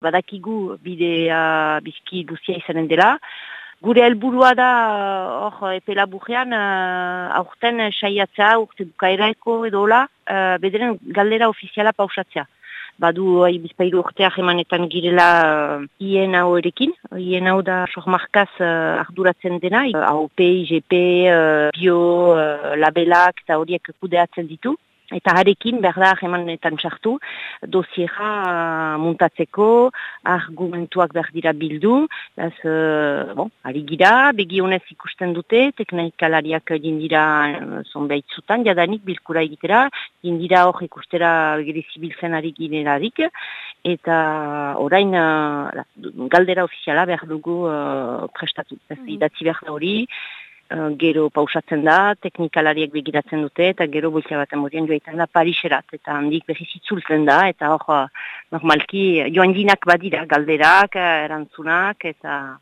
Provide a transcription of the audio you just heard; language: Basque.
Badakigu bidea bizki duzia izanen dela. Gure helburua da hor epela burrean uh, aurten saiatzea urte bukaeraeko edo hola uh, bederen galdera ofiziala pausatzea. Badu bizpairu urteak emanetan girela uh, ien hau erekin. Ien hau da sormarkaz uh, arduratzen dena. AOP, IGP, uh, bio, uh, labelak eta horiek kudeatzen ditu. Eta harekin berda emanetan sartu, dosiera uh, muntatzeko, argumentuak berdira bildu, ez, uh, bon, ari gira, begionez ikusten dute, teknikalariak jindira uh, zonbait zutan, jadanik bilkura egitera, jindira hor ikustera gerezibiltzen ari ginerarik, eta orain uh, galdera ofiziala behar dugu uh, prestatu, ez, mm. -hmm. idatzi behar hori, gero pausatzen da, teknikalariek begiratzen dute, eta gero bultia baten morien joaitan da Pariserat, eta handik behiz da, eta hor, normalki joan badira, galderak, erantzunak, eta